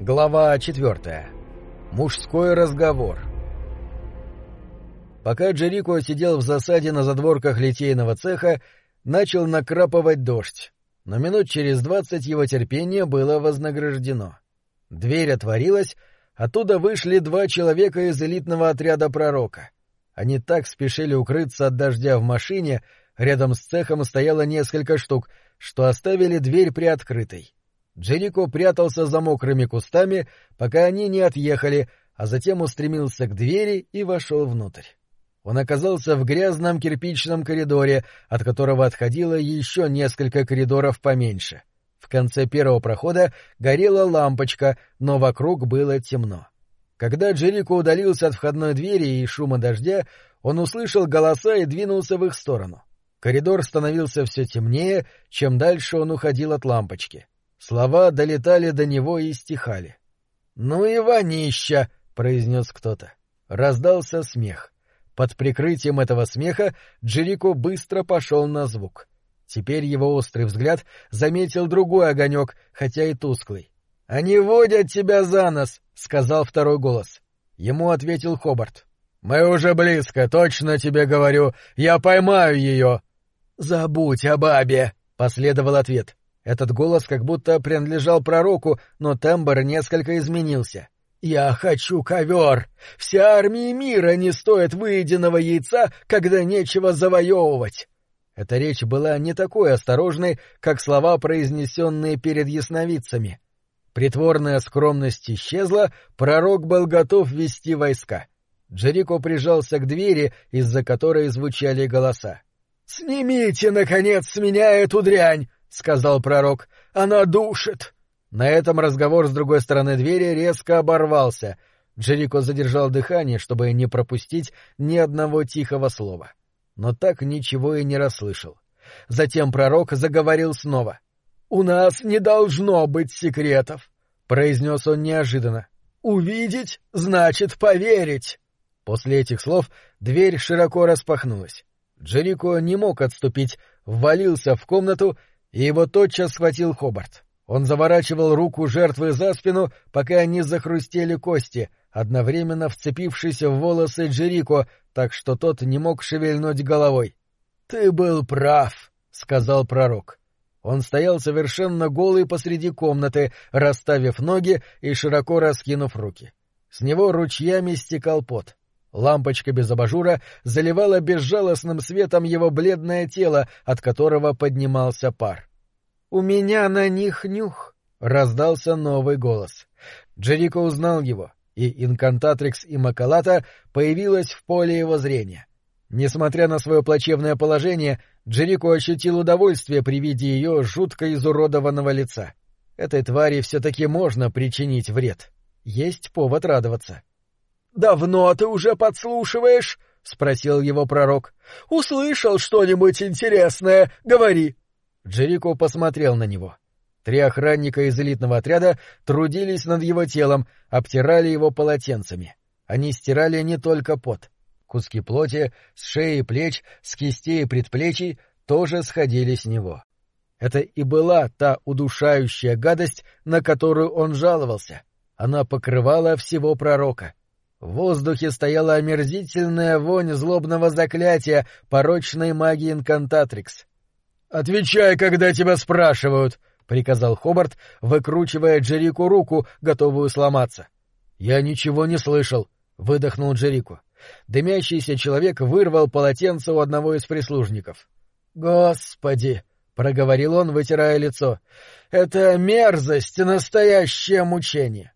Глава четвертая. Мужской разговор. Пока Джерико сидел в засаде на задворках литейного цеха, начал накрапывать дождь, но минут через двадцать его терпение было вознаграждено. Дверь отворилась, оттуда вышли два человека из элитного отряда пророка. Они так спешили укрыться от дождя в машине, рядом с цехом стояло несколько штук, что оставили дверь приоткрытой. Джерико прятался за мокрыми кустами, пока они не отъехали, а затем устремился к двери и вошел внутрь. Он оказался в грязном кирпичном коридоре, от которого отходило еще несколько коридоров поменьше. В конце первого прохода горела лампочка, но вокруг было темно. Когда Джерико удалился от входной двери и шума дождя, он услышал голоса и двинулся в их сторону. Коридор становился все темнее, чем дальше он уходил от лампочки. Слова долетали до него и стихали. — Ну и вонища! — произнес кто-то. Раздался смех. Под прикрытием этого смеха Джерико быстро пошел на звук. Теперь его острый взгляд заметил другой огонек, хотя и тусклый. — Они водят тебя за нос! — сказал второй голос. Ему ответил Хобарт. — Мы уже близко, точно тебе говорю. Я поймаю ее! — Забудь о бабе! — последовал ответ. Этот голос как будто принадлежал пророку, но тембр несколько изменился. «Я хочу ковер! Вся армия мира не стоит выеденного яйца, когда нечего завоевывать!» Эта речь была не такой осторожной, как слова, произнесенные перед ясновидцами. Притворная скромность исчезла, пророк был готов вести войска. Джерико прижался к двери, из-за которой звучали голоса. «Снимите, наконец, с меня эту дрянь! — сказал пророк. — Она душит! На этом разговор с другой стороны двери резко оборвался. Джерико задержал дыхание, чтобы не пропустить ни одного тихого слова. Но так ничего и не расслышал. Затем пророк заговорил снова. — У нас не должно быть секретов, — произнес он неожиданно. — Увидеть — значит поверить. После этих слов дверь широко распахнулась. Джерико не мог отступить, ввалился в комнату и его тотчас схватил Хобарт. Он заворачивал руку жертвы за спину, пока не захрустели кости, одновременно вцепившись в волосы Джерико, так что тот не мог шевельнуть головой. — Ты был прав, — сказал пророк. Он стоял совершенно голый посреди комнаты, расставив ноги и широко раскинув руки. С него ручьями стекал пот. Лампочка без абажура заливала безжалостным светом его бледное тело, от которого поднимался пар. «У меня на них нюх!» — раздался новый голос. Джерико узнал его, и Инкантатрикс и Макалата появилась в поле его зрения. Несмотря на свое плачевное положение, Джерико ощутил удовольствие при виде ее жутко изуродованного лица. Этой твари все-таки можно причинить вред. Есть повод радоваться. — «Давно ты уже подслушиваешь?» — спросил его пророк. «Услышал что-нибудь интересное? Говори!» Джерико посмотрел на него. Три охранника из элитного отряда трудились над его телом, обтирали его полотенцами. Они стирали не только пот. Куски плоти с шеи и плеч, с кистей и предплечий тоже сходили с него. Это и была та удушающая гадость, на которую он жаловался. Она покрывала всего пророка. В воздухе стояла омерзительная вонь злобного заклятия порочной магии Инкантатрикс. «Отвечай, когда тебя спрашивают!» — приказал Хобарт, выкручивая Джерику руку, готовую сломаться. «Я ничего не слышал», — выдохнул Джерику. Дымящийся человек вырвал полотенце у одного из прислужников. «Господи!» — проговорил он, вытирая лицо. «Это мерзость, настоящее мучение!»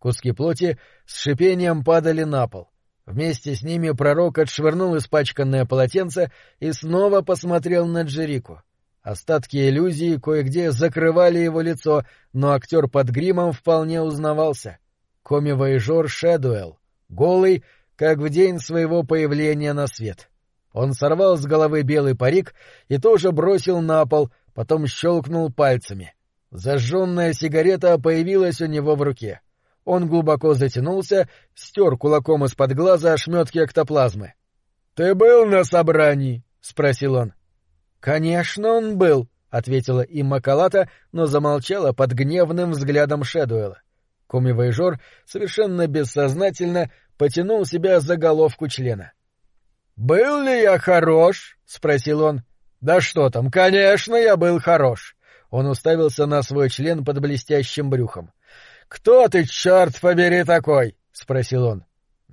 Куски плоти с шипением падали на пол. Вместе с ними пророк отшвырнул испачканное полотенце и снова посмотрел на Джерику. Остатки иллюзии кое-где закрывали его лицо, но актер под гримом вполне узнавался. Коми-воежор Шэдуэлл, голый, как в день своего появления на свет. Он сорвал с головы белый парик и тоже бросил на пол, потом щелкнул пальцами. Зажженная сигарета появилась у него в руке. Он глубоко затянулся, стер кулаком из-под глаза ошметки эктоплазмы. — Ты был на собрании? — спросил он. — Конечно, он был, — ответила им Макалата, но замолчала под гневным взглядом Шэдуэла. Коми-воежор совершенно бессознательно потянул себя за головку члена. — Был ли я хорош? — спросил он. — Да что там, конечно, я был хорош. Он уставился на свой член под блестящим брюхом. — Кто ты, черт побери, такой? — спросил он.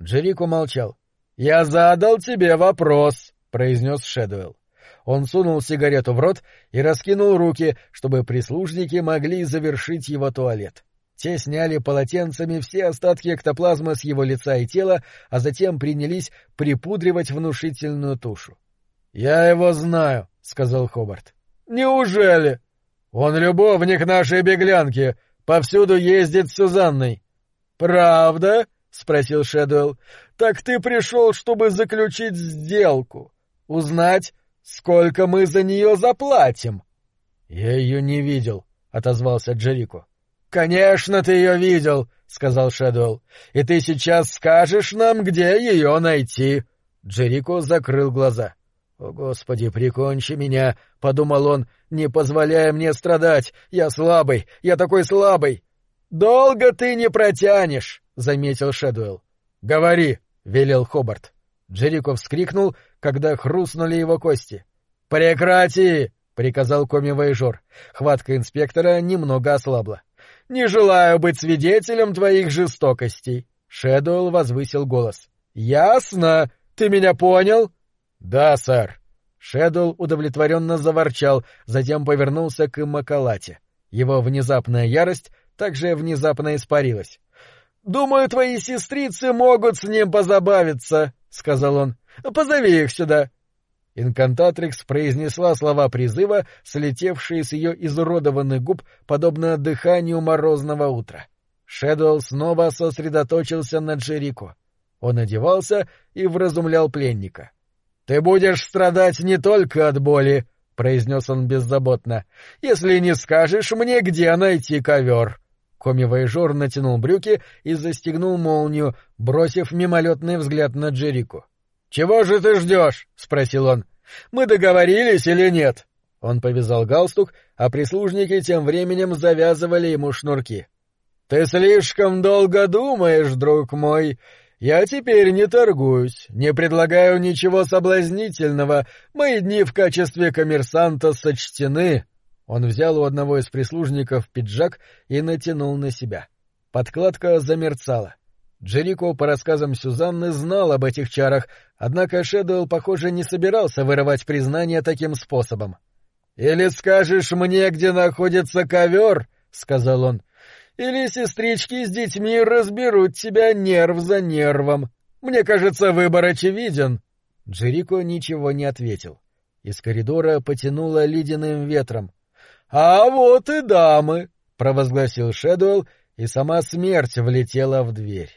Джерико молчал. — Я задал тебе вопрос, — произнес Шэдуэлл. Он сунул сигарету в рот и раскинул руки, чтобы прислужники могли завершить его туалет. Те сняли полотенцами все остатки эктоплазмы с его лица и тела, а затем принялись припудривать внушительную тушу. — Я его знаю, — сказал Хобарт. — Неужели? Он любовник нашей беглянки, повсюду ездит с Сюзанной. — Правда? — спросил Шэдуэлл. — Так ты пришел, чтобы заключить сделку, узнать, сколько мы за нее заплатим. — Я ее не видел, — отозвался Джерико. — Конечно, ты ее видел, — сказал Шэдуэлл. — И ты сейчас скажешь нам, где ее найти. Джерико закрыл глаза. — «О, Господи, прикончи меня!» — подумал он, — «не позволяя мне страдать! Я слабый! Я такой слабый!» «Долго ты не протянешь!» — заметил Шэдуэлл. «Говори!» — велел Хобарт. Джерико вскрикнул, когда хрустнули его кости. «Прекрати!» — приказал коми-воежор. Хватка инспектора немного ослабла. «Не желаю быть свидетелем твоих жестокостей!» Шэдуэлл возвысил голос. «Ясно! Ты меня понял?» «Да, сэр». Шэдул удовлетворенно заворчал, затем повернулся к Макалате. Его внезапная ярость также внезапно испарилась. «Думаю, твои сестрицы могут с ним позабавиться», — сказал он. «Позови их сюда». Инкантатрикс произнесла слова призыва, слетевшие с ее изуродованных губ, подобно дыханию морозного утра. Шэдуэлл снова сосредоточился на Джерико. Он одевался и вразумлял пленника. Ты будешь страдать не только от боли, произнес он беззаботно, если не скажешь мне, где найти ковер. Коми-воежор натянул брюки и застегнул молнию, бросив мимолетный взгляд на Джерику. Чего же ты ждешь? спросил он. Мы договорились или нет? Он повязал галстук, а прислужники тем временем завязывали ему шнурки. Ты слишком долго думаешь, друг мой. Я теперь не торгуюсь, не предлагаю ничего соблазнительного, мои дни в качестве коммерсанта сочтены. Он взял у одного из прислужников пиджак и натянул на себя. Подкладка замерцала. Джерико, по рассказам Сюзанны, знал об этих чарах, однако Шэдуэлл, похоже, не собирался вырывать признание таким способом. — Или скажешь мне, где находится ковер, — сказал он, или сестрички с детьми разберут тебя нерв за нервом. Мне кажется, выбор очевиден. Джерико ничего не ответил. Из коридора потянуло ледяным ветром. — А вот и дамы! — провозгласил Шэдуэлл, и сама смерть влетела в дверь.